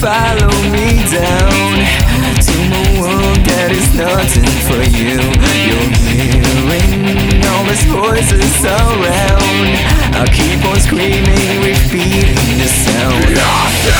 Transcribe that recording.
follow me down to a world that is nothing for you. You're hearing all these voices around. I'll keep on screaming, repeating the sound. Nothing.